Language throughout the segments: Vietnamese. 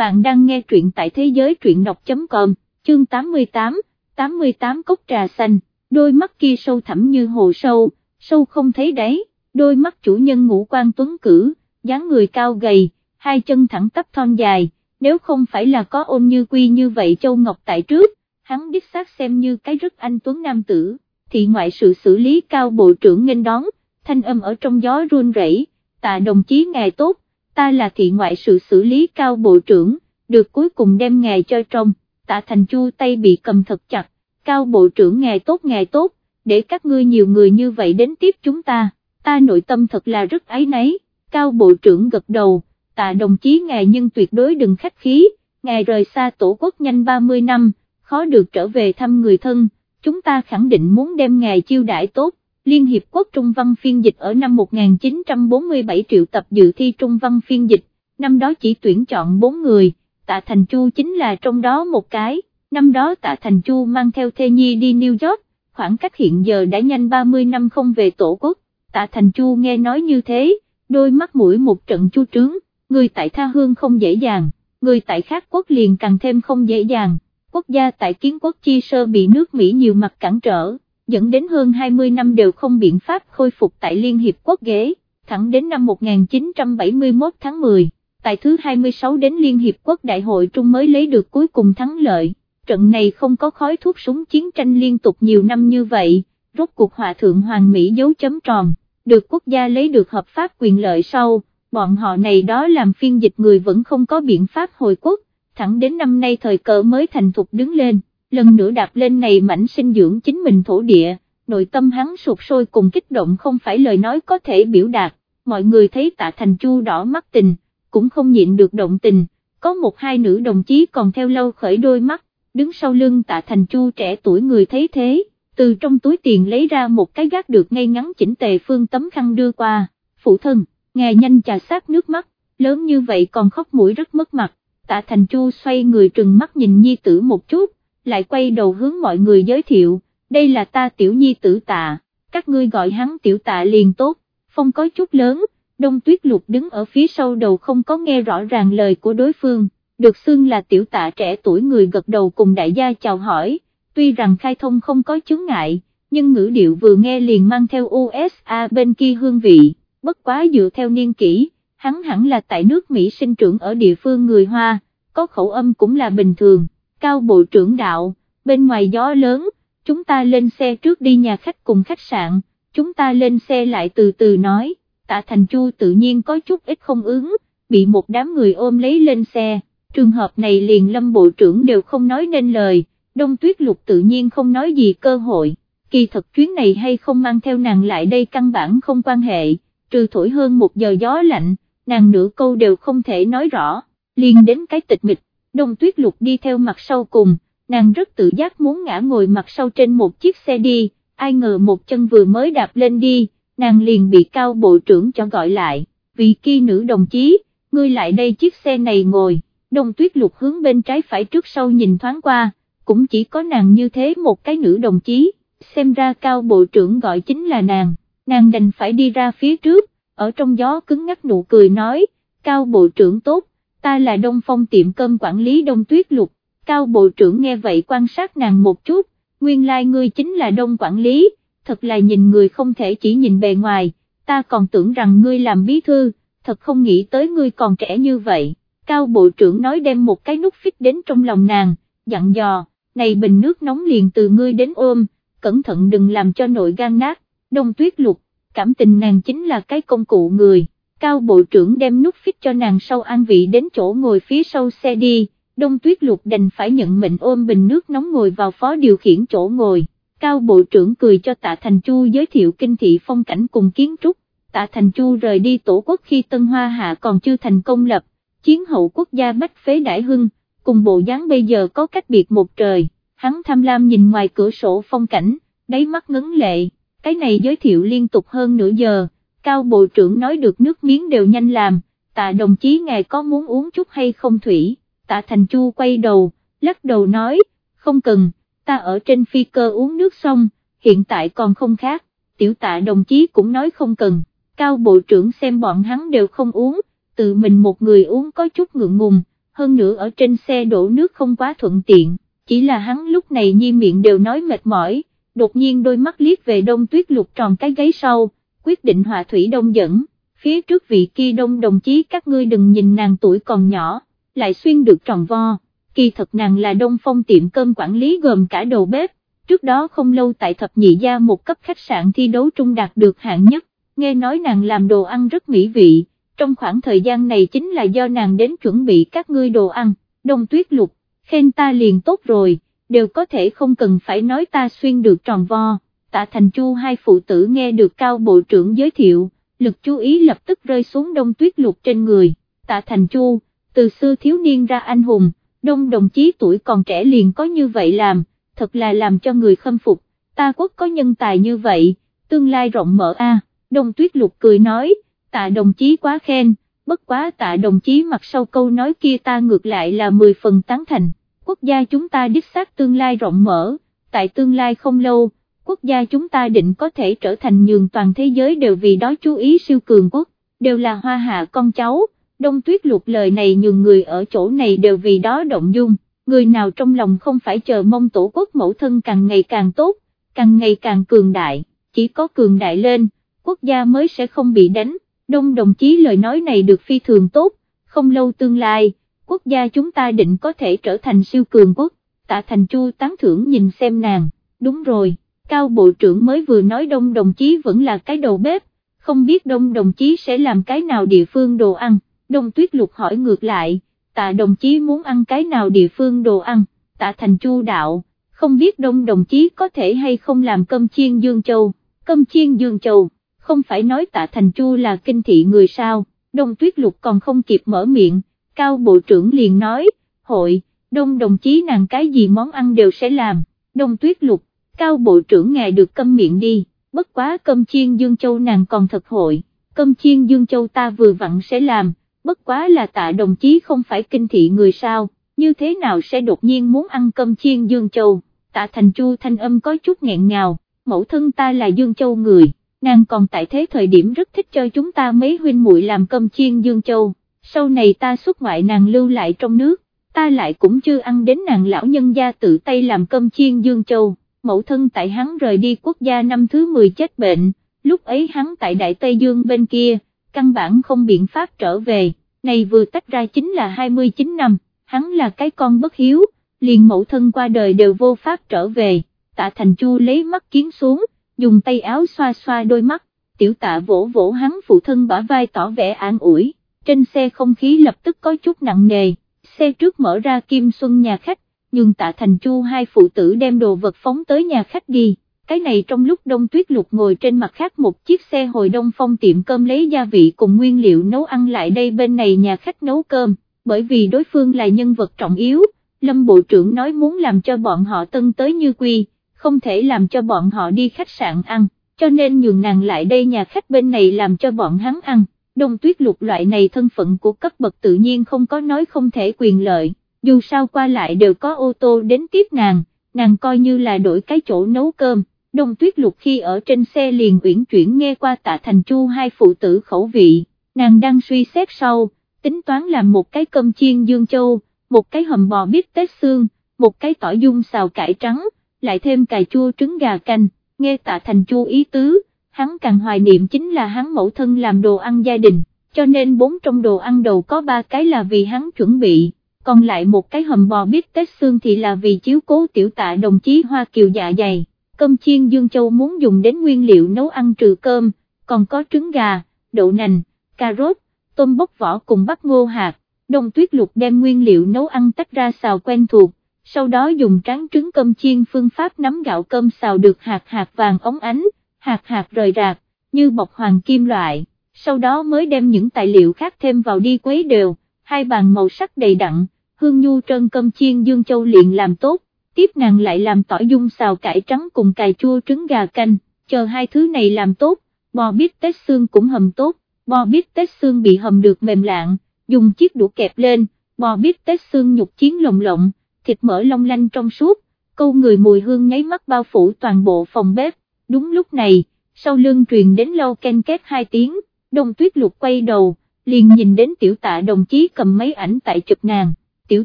bạn đang nghe truyện tại thế giới truyện đọc.com, chương 88, 88 cốc trà xanh, đôi mắt kia sâu thẳm như hồ sâu, sâu không thấy đáy, đôi mắt chủ nhân ngũ quan tuấn cử, dáng người cao gầy, hai chân thẳng tắp thon dài, nếu không phải là có ôn như quy như vậy Châu Ngọc tại trước, hắn đích xác xem như cái rất anh tuấn nam tử, thị ngoại sự xử lý cao bộ trưởng nghênh đón, thanh âm ở trong gió run rẩy, tạ đồng chí ngài tốt, ta là thị ngoại sự xử lý cao bộ trưởng, được cuối cùng đem ngài cho trong, tạ thành chu tay bị cầm thật chặt, cao bộ trưởng ngài tốt ngài tốt, để các ngươi nhiều người như vậy đến tiếp chúng ta, ta nội tâm thật là rất ái nấy, cao bộ trưởng gật đầu, tạ đồng chí ngài nhưng tuyệt đối đừng khách khí, ngài rời xa tổ quốc nhanh 30 năm, khó được trở về thăm người thân, chúng ta khẳng định muốn đem ngài chiêu đãi tốt, Liên Hiệp Quốc Trung văn phiên dịch ở năm 1947 triệu tập dự thi Trung văn phiên dịch, năm đó chỉ tuyển chọn 4 người, Tạ Thành Chu chính là trong đó một cái, năm đó Tạ Thành Chu mang theo Thê Nhi đi New York, khoảng cách hiện giờ đã nhanh 30 năm không về tổ quốc, Tạ Thành Chu nghe nói như thế, đôi mắt mũi một trận chu trướng, người tại tha hương không dễ dàng, người tại khác quốc liền càng thêm không dễ dàng, quốc gia tại kiến quốc chi sơ bị nước Mỹ nhiều mặt cản trở dẫn đến hơn 20 năm đều không biện pháp khôi phục tại Liên Hiệp Quốc ghế, thẳng đến năm 1971 tháng 10, tại thứ 26 đến Liên Hiệp Quốc Đại hội Trung mới lấy được cuối cùng thắng lợi, trận này không có khói thuốc súng chiến tranh liên tục nhiều năm như vậy, rốt cuộc hòa thượng Hoàng Mỹ dấu chấm tròn, được quốc gia lấy được hợp pháp quyền lợi sau, bọn họ này đó làm phiên dịch người vẫn không có biện pháp hồi quốc, thẳng đến năm nay thời cờ mới thành thục đứng lên lần nữa đạp lên này mảnh sinh dưỡng chính mình thổ địa, nội tâm hắn sụp sôi cùng kích động không phải lời nói có thể biểu đạt, mọi người thấy tạ thành chu đỏ mắt tình, cũng không nhịn được động tình, có một hai nữ đồng chí còn theo lâu khởi đôi mắt, đứng sau lưng tạ thành chu trẻ tuổi người thấy thế, từ trong túi tiền lấy ra một cái gác được ngay ngắn chỉnh tề phương tấm khăn đưa qua, phụ thân, ngài nhanh trà sát nước mắt, lớn như vậy còn khóc mũi rất mất mặt, tạ thành chu xoay người trừng mắt nhìn nhi tử một chút, lại quay đầu hướng mọi người giới thiệu, đây là ta tiểu nhi tử tạ, các ngươi gọi hắn tiểu tạ liền tốt, phong có chút lớn, đông tuyết lục đứng ở phía sau đầu không có nghe rõ ràng lời của đối phương, được xưng là tiểu tạ trẻ tuổi người gật đầu cùng đại gia chào hỏi, tuy rằng khai thông không có chứng ngại, nhưng ngữ điệu vừa nghe liền mang theo USA bên kia hương vị, bất quá dựa theo niên kỷ, hắn hẳn là tại nước Mỹ sinh trưởng ở địa phương người Hoa, có khẩu âm cũng là bình thường cao bộ trưởng đạo, bên ngoài gió lớn, chúng ta lên xe trước đi nhà khách cùng khách sạn, chúng ta lên xe lại từ từ nói, tạ thành chu tự nhiên có chút ít không ứng, bị một đám người ôm lấy lên xe, trường hợp này liền lâm bộ trưởng đều không nói nên lời, đông tuyết lục tự nhiên không nói gì cơ hội, kỳ thật chuyến này hay không mang theo nàng lại đây căn bản không quan hệ, trừ thổi hơn một giờ gió lạnh, nàng nửa câu đều không thể nói rõ, liền đến cái tịch mịch, đông tuyết lục đi theo mặt sau cùng, nàng rất tự giác muốn ngã ngồi mặt sau trên một chiếc xe đi, ai ngờ một chân vừa mới đạp lên đi, nàng liền bị cao bộ trưởng cho gọi lại, vì kia nữ đồng chí, ngươi lại đây chiếc xe này ngồi, đông tuyết lục hướng bên trái phải trước sau nhìn thoáng qua, cũng chỉ có nàng như thế một cái nữ đồng chí, xem ra cao bộ trưởng gọi chính là nàng, nàng đành phải đi ra phía trước, ở trong gió cứng ngắt nụ cười nói, cao bộ trưởng tốt, ta là Đông Phong tiệm cơm quản lý Đông Tuyết Lục, cao bộ trưởng nghe vậy quan sát nàng một chút, nguyên lai like ngươi chính là Đông quản lý, thật là nhìn người không thể chỉ nhìn bề ngoài, ta còn tưởng rằng ngươi làm bí thư, thật không nghĩ tới ngươi còn trẻ như vậy, cao bộ trưởng nói đem một cái nút phích đến trong lòng nàng, dặn dò, này bình nước nóng liền từ ngươi đến ôm, cẩn thận đừng làm cho nội gan nát, Đông Tuyết Lục, cảm tình nàng chính là cái công cụ người cao bộ trưởng đem nút phích cho nàng sau an vị đến chỗ ngồi phía sau xe đi, đông tuyết lục đành phải nhận mệnh ôm bình nước nóng ngồi vào phó điều khiển chỗ ngồi, cao bộ trưởng cười cho tạ Thành Chu giới thiệu kinh thị phong cảnh cùng kiến trúc, tạ Thành Chu rời đi tổ quốc khi Tân Hoa Hạ còn chưa thành công lập, chiến hậu quốc gia bách phế đại hưng, cùng bộ dáng bây giờ có cách biệt một trời, hắn tham lam nhìn ngoài cửa sổ phong cảnh, đáy mắt ngấn lệ, cái này giới thiệu liên tục hơn nửa giờ cao bộ trưởng nói được nước miếng đều nhanh làm, tạ đồng chí ngài có muốn uống chút hay không thủy, tạ thành chu quay đầu, lắc đầu nói, không cần, ta ở trên phi cơ uống nước xong, hiện tại còn không khác, tiểu tạ đồng chí cũng nói không cần, cao bộ trưởng xem bọn hắn đều không uống, tự mình một người uống có chút ngượng ngùng, hơn nữa ở trên xe đổ nước không quá thuận tiện, chỉ là hắn lúc này nhi miệng đều nói mệt mỏi, đột nhiên đôi mắt liếc về đông tuyết lục tròn cái gáy sau, quyết định hòa thủy đông dẫn, phía trước vị kia đông đồng chí các ngươi đừng nhìn nàng tuổi còn nhỏ, lại xuyên được tròn vo, kỳ thật nàng là đông phong tiệm cơm quản lý gồm cả đầu bếp, trước đó không lâu tại thập nhị gia một cấp khách sạn thi đấu trung đạt được hạng nhất, nghe nói nàng làm đồ ăn rất mỹ vị, trong khoảng thời gian này chính là do nàng đến chuẩn bị các ngươi đồ ăn, đông tuyết lục, khen ta liền tốt rồi, đều có thể không cần phải nói ta xuyên được tròn vo, tạ thành chu hai phụ tử nghe được cao bộ trưởng giới thiệu, lực chú ý lập tức rơi xuống đông tuyết lục trên người, tạ thành chu, từ xưa thiếu niên ra anh hùng, đông đồng chí tuổi còn trẻ liền có như vậy làm, thật là làm cho người khâm phục, ta quốc có nhân tài như vậy, tương lai rộng mở a. Đông Tuyết Lục cười nói, tạ đồng chí quá khen, bất quá tạ đồng chí mặt sau câu nói kia ta ngược lại là 10 phần tán thành, quốc gia chúng ta đích xác tương lai rộng mở, tại tương lai không lâu, quốc gia chúng ta định có thể trở thành nhường toàn thế giới đều vì đó chú ý siêu cường quốc, đều là hoa hạ con cháu, Đông Tuyết Lục lời này nhường người ở chỗ này đều vì đó động dung, người nào trong lòng không phải chờ mong tổ quốc mẫu thân càng ngày càng tốt, càng ngày càng cường đại, chỉ có cường đại lên quốc gia mới sẽ không bị đánh, đông đồng chí lời nói này được phi thường tốt, không lâu tương lai, quốc gia chúng ta định có thể trở thành siêu cường quốc, tạ thành chu tán thưởng nhìn xem nàng, đúng rồi, cao bộ trưởng mới vừa nói đông đồng chí vẫn là cái đầu bếp, không biết đông đồng chí sẽ làm cái nào địa phương đồ ăn, đông tuyết lục hỏi ngược lại, tạ đồng chí muốn ăn cái nào địa phương đồ ăn, tạ thành chu đạo, không biết đông đồng chí có thể hay không làm cơm chiên Dương Châu, cơm chiên Dương Châu? Không phải nói tạ thành chu là kinh thị người sao, đông tuyết lục còn không kịp mở miệng, cao bộ trưởng liền nói, hội, đông đồng chí nàng cái gì món ăn đều sẽ làm, đông tuyết lục, cao bộ trưởng ngài được câm miệng đi, bất quá cơm chiên Dương Châu nàng còn thật hội, cơm chiên Dương Châu ta vừa vặn sẽ làm, bất quá là tạ đồng chí không phải kinh thị người sao, như thế nào sẽ đột nhiên muốn ăn cơm chiên Dương Châu, tạ thành chu thanh âm có chút nghẹn ngào, mẫu thân ta là Dương Châu người nàng còn tại thế thời điểm rất thích cho chúng ta mấy huynh muội làm cơm chiên Dương Châu, sau này ta xuất ngoại nàng lưu lại trong nước, ta lại cũng chưa ăn đến nàng lão nhân gia tự tay làm cơm chiên Dương Châu, mẫu thân tại hắn rời đi quốc gia năm thứ 10 chết bệnh, lúc ấy hắn tại Đại Tây Dương bên kia, căn bản không biện pháp trở về, này vừa tách ra chính là 29 năm, hắn là cái con bất hiếu, liền mẫu thân qua đời đều vô pháp trở về, tạ thành chu lấy mắt kiến xuống, dùng tay áo xoa xoa đôi mắt, tiểu tạ vỗ vỗ hắn phụ thân bả vai tỏ vẻ an ủi, trên xe không khí lập tức có chút nặng nề, xe trước mở ra Kim Xuân nhà khách, nhưng tạ thành chu hai phụ tử đem đồ vật phóng tới nhà khách đi. Cái này trong lúc đông tuyết lục ngồi trên mặt khác một chiếc xe hồi đông phong tiệm cơm lấy gia vị cùng nguyên liệu nấu ăn lại đây bên này nhà khách nấu cơm, bởi vì đối phương là nhân vật trọng yếu, Lâm Bộ trưởng nói muốn làm cho bọn họ tân tới như quy, không thể làm cho bọn họ đi khách sạn ăn, cho nên nhường nàng lại đây nhà khách bên này làm cho bọn hắn ăn, đông tuyết lục loại này thân phận của cấp bậc tự nhiên không có nói không thể quyền lợi, dù sao qua lại đều có ô tô đến tiếp nàng, nàng coi như là đổi cái chỗ nấu cơm. Đông tuyết lục khi ở trên xe liền uyển chuyển nghe qua tạ thành chu hai phụ tử khẩu vị, nàng đang suy xét sau, tính toán làm một cái cơm chiên dương châu, một cái hầm bò bít tết xương, một cái tỏi dung xào cải trắng, lại thêm cà chua trứng gà canh, nghe tạ thành chu ý tứ, hắn càng hoài niệm chính là hắn mẫu thân làm đồ ăn gia đình, cho nên bốn trong đồ ăn đầu có ba cái là vì hắn chuẩn bị, còn lại một cái hầm bò bít tết xương thì là vì chiếu cố tiểu tạ đồng chí Hoa Kiều dạ dày, cơm chiên Dương Châu muốn dùng đến nguyên liệu nấu ăn trừ cơm, còn có trứng gà, đậu nành, cà rốt, tôm bóc vỏ cùng bắp ngô hạt, đông tuyết lục đem nguyên liệu nấu ăn tách ra xào quen thuộc, sau đó dùng tráng trứng cơm chiên phương pháp nắm gạo cơm xào được hạt hạt vàng ống ánh, hạt hạt rời rạc, như bọc hoàng kim loại, sau đó mới đem những tài liệu khác thêm vào đi quấy đều, hai bàn màu sắc đầy đặn, hương nhu trơn cơm chiên Dương Châu liền làm tốt, tiếp nàng lại làm tỏi dung xào cải trắng cùng cà chua trứng gà canh, chờ hai thứ này làm tốt, bò bít tết xương cũng hầm tốt, bò bít tết xương bị hầm được mềm lạng, dùng chiếc đũa kẹp lên, bò bít tết xương nhục chiến lồng lộng, thịt mỡ long lanh trong suốt, câu người mùi hương nháy mắt bao phủ toàn bộ phòng bếp, đúng lúc này, sau lưng truyền đến lâu ken két hai tiếng, đông tuyết lục quay đầu, liền nhìn đến tiểu tạ đồng chí cầm mấy ảnh tại chụp nàng, tiểu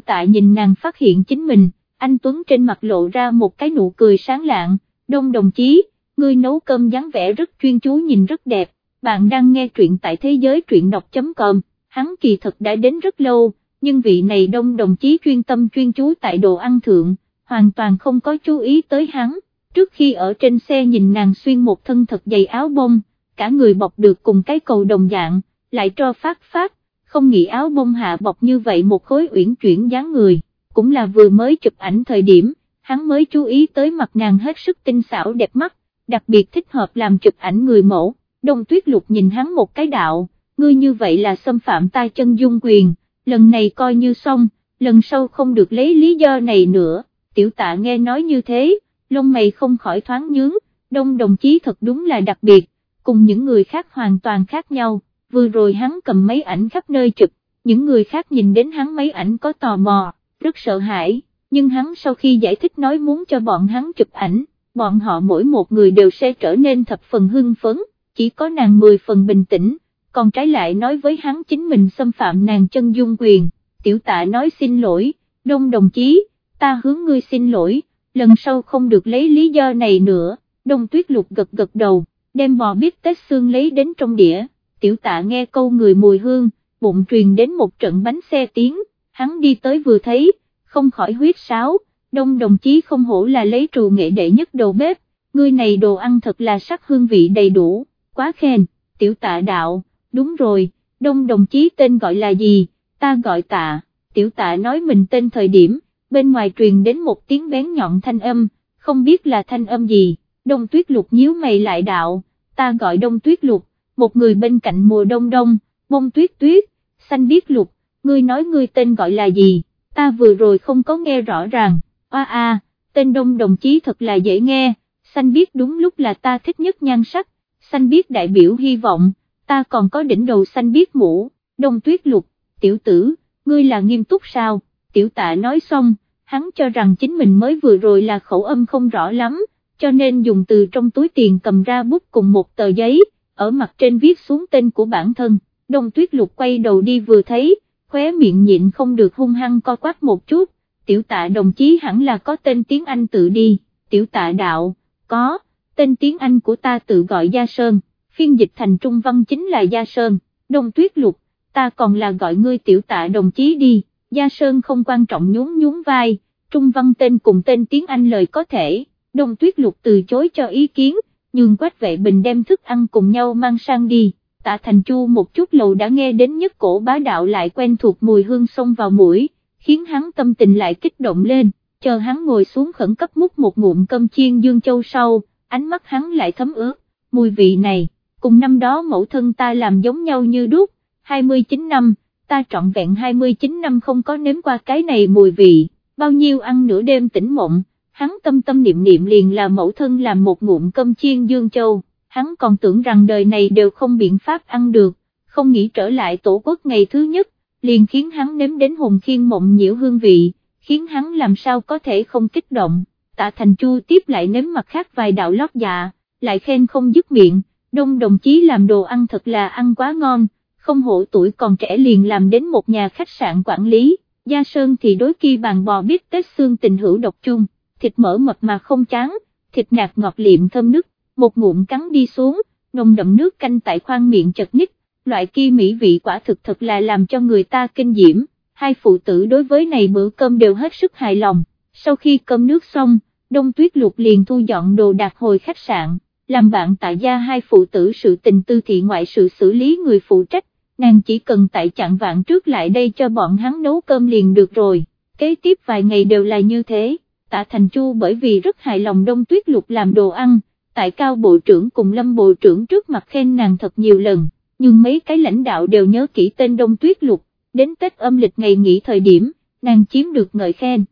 tạ nhìn nàng phát hiện chính mình, anh Tuấn trên mặt lộ ra một cái nụ cười sáng lạng, đông đồng chí, ngươi nấu cơm dáng vẻ rất chuyên chú nhìn rất đẹp, bạn đang nghe truyện tại thế giới truyện đọc.com, hắn kỳ thật đã đến rất lâu, nhưng vị này đông đồng chí chuyên tâm chuyên chú tại đồ ăn thượng, hoàn toàn không có chú ý tới hắn, trước khi ở trên xe nhìn nàng xuyên một thân thật dày áo bông, cả người bọc được cùng cái cầu đồng dạng, lại cho phát phát, không nghĩ áo bông hạ bọc như vậy một khối uyển chuyển dáng người, cũng là vừa mới chụp ảnh thời điểm, hắn mới chú ý tới mặt nàng hết sức tinh xảo đẹp mắt, đặc biệt thích hợp làm chụp ảnh người mẫu, đông tuyết lục nhìn hắn một cái đạo, ngươi như vậy là xâm phạm ta chân dung quyền, lần này coi như xong, lần sau không được lấy lý do này nữa, tiểu tạ nghe nói như thế, lông mày không khỏi thoáng nhướng, đông đồng chí thật đúng là đặc biệt, cùng những người khác hoàn toàn khác nhau, vừa rồi hắn cầm mấy ảnh khắp nơi chụp, những người khác nhìn đến hắn mấy ảnh có tò mò, rất sợ hãi, nhưng hắn sau khi giải thích nói muốn cho bọn hắn chụp ảnh, bọn họ mỗi một người đều sẽ trở nên thập phần hưng phấn, chỉ có nàng mười phần bình tĩnh, còn trái lại nói với hắn chính mình xâm phạm nàng chân dung quyền, tiểu tạ nói xin lỗi, đông đồng chí, ta hướng ngươi xin lỗi, lần sau không được lấy lý do này nữa, đông tuyết lục gật gật đầu, đem bò bít tết xương lấy đến trong đĩa, tiểu tạ nghe câu người mùi hương, bụng truyền đến một trận bánh xe tiếng, hắn đi tới vừa thấy, không khỏi huyết sáo, đông đồng chí không hổ là lấy trù nghệ đệ nhất đầu bếp, ngươi này đồ ăn thật là sắc hương vị đầy đủ, quá khen, tiểu tạ đạo, đúng rồi, đông đồng chí tên gọi là gì, ta gọi tạ, tiểu tạ nói mình tên thời điểm, bên ngoài truyền đến một tiếng bén nhọn thanh âm, không biết là thanh âm gì, đông tuyết lục nhíu mày lại đạo, ta gọi đông tuyết lục, một người bên cạnh mùa đông đông, bông tuyết tuyết, xanh biết lục, ngươi nói ngươi tên gọi là gì, ta vừa rồi không có nghe rõ ràng, a a, tên đông đồng chí thật là dễ nghe, xanh biết đúng lúc là ta thích nhất nhan sắc, xanh biết đại biểu hy vọng, ta còn có đỉnh đầu xanh biết mũ, đông tuyết lục, tiểu tử, ngươi là nghiêm túc sao, tiểu tạ nói xong, hắn cho rằng chính mình mới vừa rồi là khẩu âm không rõ lắm, cho nên dùng từ trong túi tiền cầm ra bút cùng một tờ giấy, ở mặt trên viết xuống tên của bản thân, đông tuyết lục quay đầu đi vừa thấy, khóe miệng nhịn không được hung hăng co quát một chút, tiểu tạ đồng chí hẳn là có tên tiếng Anh tự đi, tiểu tạ đạo, có, tên tiếng Anh của ta tự gọi Gia Sơn, phiên dịch thành trung văn chính là Gia Sơn, đông tuyết lục, ta còn là gọi ngươi tiểu tạ đồng chí đi, Gia Sơn không quan trọng nhún nhún vai, trung văn tên cùng tên tiếng Anh lời có thể, đông tuyết lục từ chối cho ý kiến, nhường quách vệ bình đem thức ăn cùng nhau mang sang đi, tạ thành chu một chút lầu đã nghe đến nhất cổ bá đạo lại quen thuộc mùi hương xông vào mũi, khiến hắn tâm tình lại kích động lên, chờ hắn ngồi xuống khẩn cấp múc một ngụm cơm chiên dương châu sau, ánh mắt hắn lại thấm ướt, mùi vị này, cùng năm đó mẫu thân ta làm giống nhau như đúc, 29 năm, ta trọn vẹn 29 năm không có nếm qua cái này mùi vị, bao nhiêu ăn nửa đêm tỉnh mộng hắn tâm tâm niệm niệm liền là mẫu thân làm một ngụm cơm chiên Dương Châu, hắn còn tưởng rằng đời này đều không biện pháp ăn được, không nghĩ trở lại tổ quốc ngày thứ nhất, liền khiến hắn nếm đến hồn khiên mộng nhiễu hương vị, khiến hắn làm sao có thể không kích động, tạ thành chu tiếp lại nếm mặt khác vài đạo lót dạ, lại khen không dứt miệng, đông đồng chí làm đồ ăn thật là ăn quá ngon, không hổ tuổi còn trẻ liền làm đến một nhà khách sạn quản lý, Gia Sơn thì đối kỳ bàn bò biết Tết xương tình hữu độc chung thịt mỡ mập mà không chán, thịt nạc ngọt liệm thơm nước, một ngụm cắn đi xuống, nồng đậm nước canh tại khoang miệng chật ních, loại kia mỹ vị quả thực thật là làm cho người ta kinh diễm, hai phụ tử đối với này bữa cơm đều hết sức hài lòng, sau khi cơm nước xong, đông tuyết lục liền thu dọn đồ đạc hồi khách sạn, làm bạn tại gia hai phụ tử sự tình tư thị ngoại sự xử lý người phụ trách, nàng chỉ cần tại chặn vạn trước lại đây cho bọn hắn nấu cơm liền được rồi, kế tiếp vài ngày đều là như thế tạ Thành Chu bởi vì rất hài lòng đông tuyết lục làm đồ ăn, tại cao bộ trưởng cùng lâm bộ trưởng trước mặt khen nàng thật nhiều lần, nhưng mấy cái lãnh đạo đều nhớ kỹ tên đông tuyết lục, đến Tết âm lịch ngày nghỉ thời điểm, nàng chiếm được ngợi khen.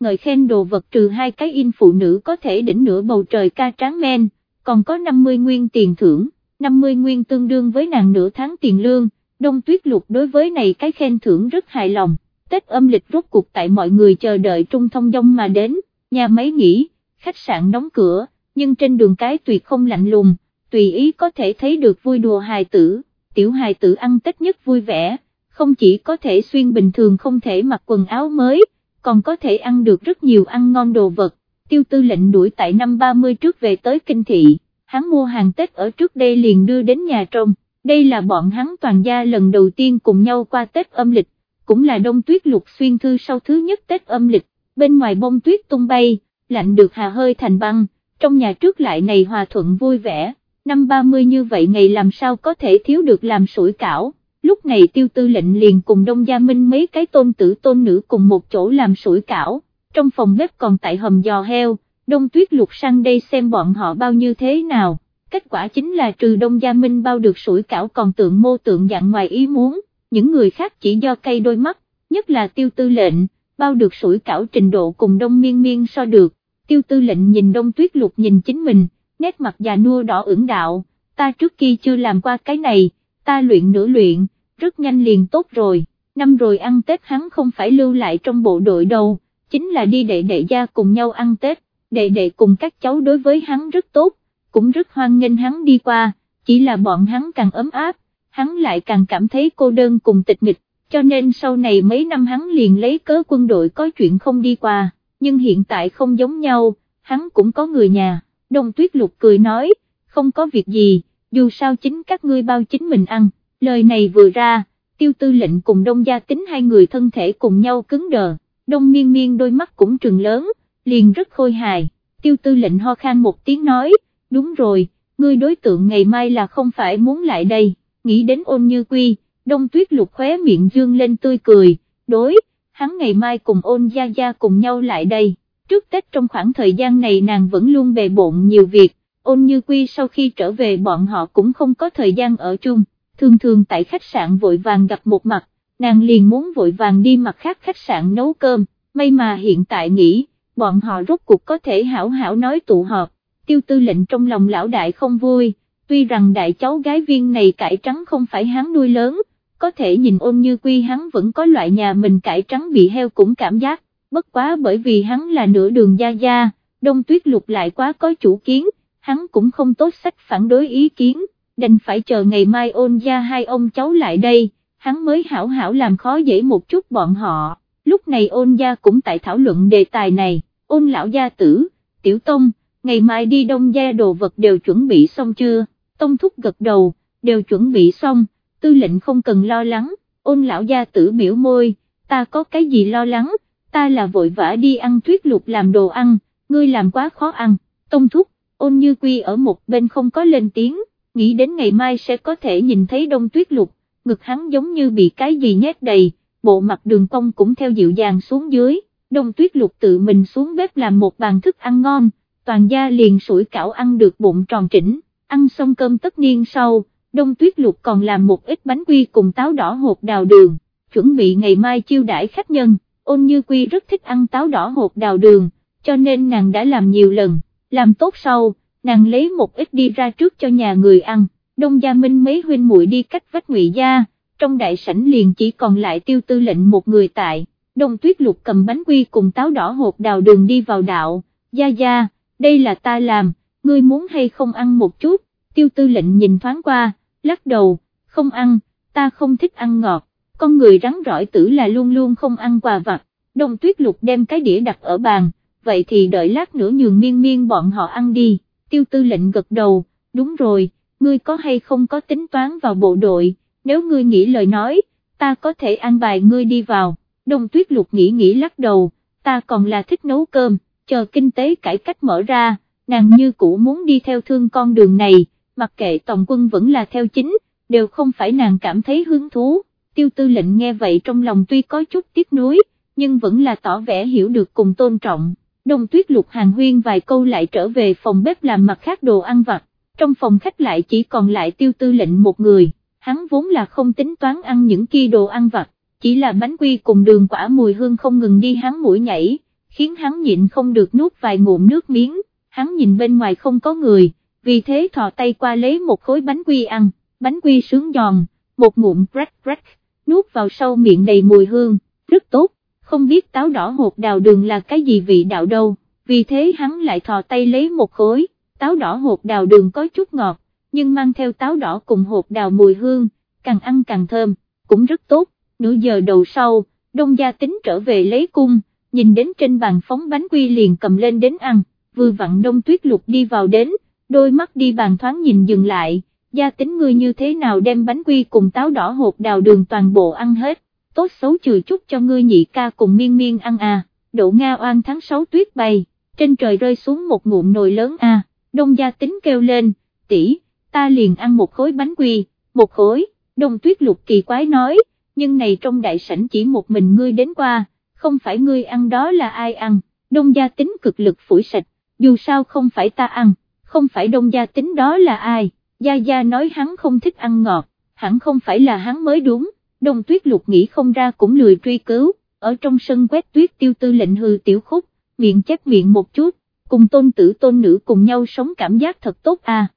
Ngợi khen đồ vật trừ hai cái in phụ nữ có thể đỉnh nửa bầu trời ca tráng men, còn có 50 nguyên tiền thưởng, 50 nguyên tương đương với nàng nửa tháng tiền lương, đông tuyết lục đối với này cái khen thưởng rất hài lòng. Tết âm lịch rốt cuộc tại mọi người chờ đợi trung thông dông mà đến, nhà máy nghỉ, khách sạn đóng cửa, nhưng trên đường cái tuyệt không lạnh lùng, tùy ý có thể thấy được vui đùa hài tử, tiểu hài tử ăn Tết nhất vui vẻ, không chỉ có thể xuyên bình thường không thể mặc quần áo mới, còn có thể ăn được rất nhiều ăn ngon đồ vật. Tiêu tư lệnh đuổi tại năm 30 trước về tới kinh thị, hắn mua hàng Tết ở trước đây liền đưa đến nhà trong, đây là bọn hắn toàn gia lần đầu tiên cùng nhau qua Tết âm lịch, cũng là đông tuyết lục xuyên thư sau thứ nhất Tết âm lịch, bên ngoài bông tuyết tung bay, lạnh được hà hơi thành băng, trong nhà trước lại này hòa thuận vui vẻ, năm 30 như vậy ngày làm sao có thể thiếu được làm sủi cảo, lúc này tiêu tư lệnh liền cùng đông gia minh mấy cái tôn tử tôn nữ cùng một chỗ làm sủi cảo, trong phòng bếp còn tại hầm giò heo, đông tuyết lục sang đây xem bọn họ bao như thế nào, kết quả chính là trừ đông gia minh bao được sủi cảo còn tượng mô tượng dạng ngoài ý muốn, những người khác chỉ do cây đôi mắt, nhất là tiêu tư lệnh, bao được sủi cảo trình độ cùng đông miên miên so được, tiêu tư lệnh nhìn đông tuyết lục nhìn chính mình, nét mặt già nua đỏ ửng đạo, ta trước kia chưa làm qua cái này, ta luyện nửa luyện, rất nhanh liền tốt rồi, năm rồi ăn Tết hắn không phải lưu lại trong bộ đội đâu, chính là đi đệ đệ gia cùng nhau ăn Tết, đệ đệ cùng các cháu đối với hắn rất tốt, cũng rất hoan nghênh hắn đi qua, chỉ là bọn hắn càng ấm áp, hắn lại càng cảm thấy cô đơn cùng tịch mịch, cho nên sau này mấy năm hắn liền lấy cớ quân đội có chuyện không đi qua, nhưng hiện tại không giống nhau, hắn cũng có người nhà, đông tuyết lục cười nói, không có việc gì, dù sao chính các ngươi bao chính mình ăn, lời này vừa ra, tiêu tư lệnh cùng đông gia tính hai người thân thể cùng nhau cứng đờ, đông miên miên đôi mắt cũng trừng lớn, liền rất khôi hài, tiêu tư lệnh ho khan một tiếng nói, đúng rồi, ngươi đối tượng ngày mai là không phải muốn lại đây, nghĩ đến ôn như quy, đông tuyết lục khóe miệng dương lên tươi cười, đối, hắn ngày mai cùng ôn gia gia cùng nhau lại đây, trước Tết trong khoảng thời gian này nàng vẫn luôn bề bộn nhiều việc, ôn như quy sau khi trở về bọn họ cũng không có thời gian ở chung, thường thường tại khách sạn vội vàng gặp một mặt, nàng liền muốn vội vàng đi mặt khác khách sạn nấu cơm, may mà hiện tại nghĩ, bọn họ rốt cuộc có thể hảo hảo nói tụ họp, tiêu tư lệnh trong lòng lão đại không vui, tuy rằng đại cháu gái viên này cải trắng không phải hắn nuôi lớn, có thể nhìn ôn như quy hắn vẫn có loại nhà mình cải trắng bị heo cũng cảm giác, bất quá bởi vì hắn là nửa đường gia gia, đông tuyết lục lại quá có chủ kiến, hắn cũng không tốt sách phản đối ý kiến, đành phải chờ ngày mai ôn gia hai ông cháu lại đây, hắn mới hảo hảo làm khó dễ một chút bọn họ, lúc này ôn gia cũng tại thảo luận đề tài này, ôn lão gia tử, tiểu tông, ngày mai đi đông gia đồ vật đều chuẩn bị xong chưa, tông thúc gật đầu, đều chuẩn bị xong, tư lệnh không cần lo lắng, ôn lão gia tử biểu môi, ta có cái gì lo lắng, ta là vội vã đi ăn tuyết lục làm đồ ăn, ngươi làm quá khó ăn, tông thúc, ôn như quy ở một bên không có lên tiếng, nghĩ đến ngày mai sẽ có thể nhìn thấy đông tuyết lục, ngực hắn giống như bị cái gì nhét đầy, bộ mặt đường cong cũng theo dịu dàng xuống dưới, đông tuyết lục tự mình xuống bếp làm một bàn thức ăn ngon, toàn gia liền sủi cảo ăn được bụng tròn trĩnh, ăn xong cơm tất niên sau, đông tuyết lục còn làm một ít bánh quy cùng táo đỏ hột đào đường, chuẩn bị ngày mai chiêu đãi khách nhân, ôn như quy rất thích ăn táo đỏ hột đào đường, cho nên nàng đã làm nhiều lần, làm tốt sau, nàng lấy một ít đi ra trước cho nhà người ăn, đông gia minh mấy huynh muội đi cách vách ngụy gia, trong đại sảnh liền chỉ còn lại tiêu tư lệnh một người tại, đông tuyết lục cầm bánh quy cùng táo đỏ hột đào đường đi vào đạo, gia gia, đây là ta làm, ngươi muốn hay không ăn một chút, tiêu tư lệnh nhìn thoáng qua, lắc đầu, không ăn, ta không thích ăn ngọt, con người rắn rỏi tử là luôn luôn không ăn quà vặt, đông tuyết lục đem cái đĩa đặt ở bàn, vậy thì đợi lát nữa nhường miên miên bọn họ ăn đi, tiêu tư lệnh gật đầu, đúng rồi, ngươi có hay không có tính toán vào bộ đội, nếu ngươi nghĩ lời nói, ta có thể an bài ngươi đi vào, đông tuyết lục nghĩ nghĩ lắc đầu, ta còn là thích nấu cơm, chờ kinh tế cải cách mở ra, nàng như cũ muốn đi theo thương con đường này, mặc kệ tổng quân vẫn là theo chính, đều không phải nàng cảm thấy hứng thú, tiêu tư lệnh nghe vậy trong lòng tuy có chút tiếc nuối, nhưng vẫn là tỏ vẻ hiểu được cùng tôn trọng. Đông tuyết lục hàng huyên vài câu lại trở về phòng bếp làm mặt khác đồ ăn vặt, trong phòng khách lại chỉ còn lại tiêu tư lệnh một người, hắn vốn là không tính toán ăn những kia đồ ăn vặt, chỉ là bánh quy cùng đường quả mùi hương không ngừng đi hắn mũi nhảy, khiến hắn nhịn không được nuốt vài ngụm nước miếng, hắn nhìn bên ngoài không có người, vì thế thò tay qua lấy một khối bánh quy ăn, bánh quy sướng giòn, một ngụm crack crack, nuốt vào sâu miệng đầy mùi hương, rất tốt, không biết táo đỏ hột đào đường là cái gì vị đạo đâu, vì thế hắn lại thò tay lấy một khối, táo đỏ hột đào đường có chút ngọt, nhưng mang theo táo đỏ cùng hột đào mùi hương, càng ăn càng thơm, cũng rất tốt, nửa giờ đầu sau, đông gia tính trở về lấy cung, nhìn đến trên bàn phóng bánh quy liền cầm lên đến ăn, vừa vặn đông tuyết lục đi vào đến, đôi mắt đi bàn thoáng nhìn dừng lại, gia tính ngươi như thế nào đem bánh quy cùng táo đỏ hột đào đường toàn bộ ăn hết, tốt xấu trừ chút cho ngươi nhị ca cùng miên miên ăn à, độ Nga oan tháng 6 tuyết bay, trên trời rơi xuống một ngụm nồi lớn à, đông gia tính kêu lên, tỷ, ta liền ăn một khối bánh quy, một khối, đông tuyết lục kỳ quái nói, nhưng này trong đại sảnh chỉ một mình ngươi đến qua, không phải ngươi ăn đó là ai ăn, đông gia tính cực lực phủi sạch, dù sao không phải ta ăn, không phải đông gia tính đó là ai, gia gia nói hắn không thích ăn ngọt, hẳn không phải là hắn mới đúng, đông tuyết lục nghĩ không ra cũng lười truy cứu, ở trong sân quét tuyết tiêu tư lệnh hư tiểu khúc, miệng chép miệng một chút, cùng tôn tử tôn nữ cùng nhau sống cảm giác thật tốt à.